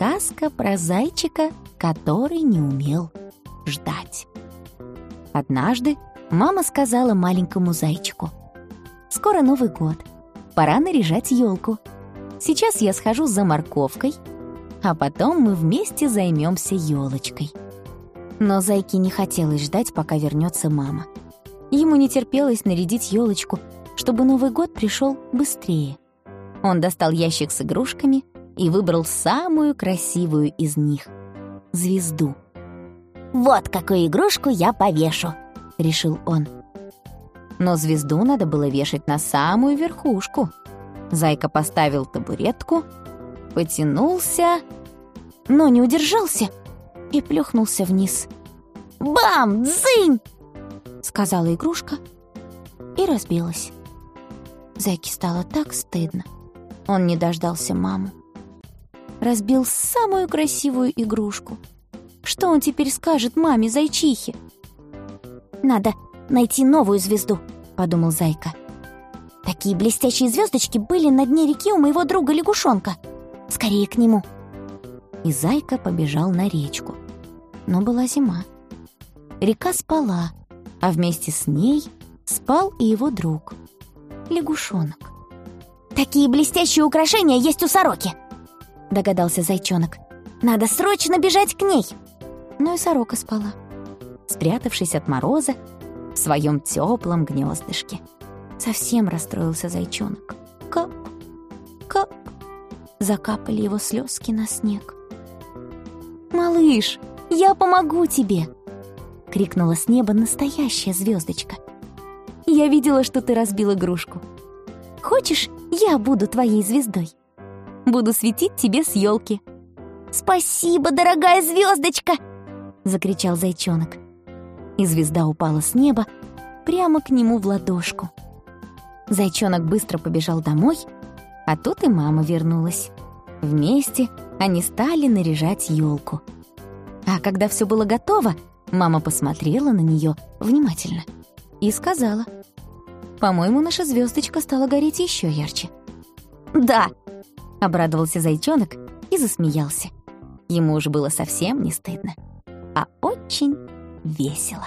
Сказка про зайчика, который не умел ждать. Однажды мама сказала маленькому зайчику, «Скоро Новый год, пора наряжать елку. Сейчас я схожу за морковкой, а потом мы вместе займемся елочкой». Но зайке не хотелось ждать, пока вернется мама. Ему не терпелось нарядить елочку, чтобы Новый год пришел быстрее. Он достал ящик с игрушками и выбрал самую красивую из них — звезду. «Вот какую игрушку я повешу», — решил он. Но звезду надо было вешать на самую верхушку. Зайка поставил табуретку, потянулся, но не удержался и плюхнулся вниз. «Бам! Дзынь!» — сказала игрушка и разбилась. Зайке стало так стыдно. Он не дождался маму. Разбил самую красивую игрушку. Что он теперь скажет маме зайчихе? «Надо найти новую звезду», — подумал Зайка. «Такие блестящие звездочки были на дне реки у моего друга лягушонка. Скорее к нему». И Зайка побежал на речку. Но была зима. Река спала, а вместе с ней спал и его друг — лягушонок. «Такие блестящие украшения есть у сороки!» — догадался зайчонок. «Надо срочно бежать к ней!» Но и сорока спала, спрятавшись от мороза в своем теплом гнездышке. Совсем расстроился зайчонок. Кап, кап, закапали его слезки на снег. «Малыш, я помогу тебе!» — крикнула с неба настоящая звездочка. «Я видела, что ты разбил игрушку. Хочешь, я буду твоей звездой? Буду светить тебе с елки. «Спасибо, дорогая звездочка!» — закричал зайчонок. И звезда упала с неба прямо к нему в ладошку. Зайчонок быстро побежал домой, а тут и мама вернулась. Вместе они стали наряжать елку. А когда все было готово, Мама посмотрела на нее внимательно и сказала, «По-моему, наша звездочка стала гореть еще ярче». «Да!» — обрадовался зайчонок и засмеялся. Ему уже было совсем не стыдно, а очень весело.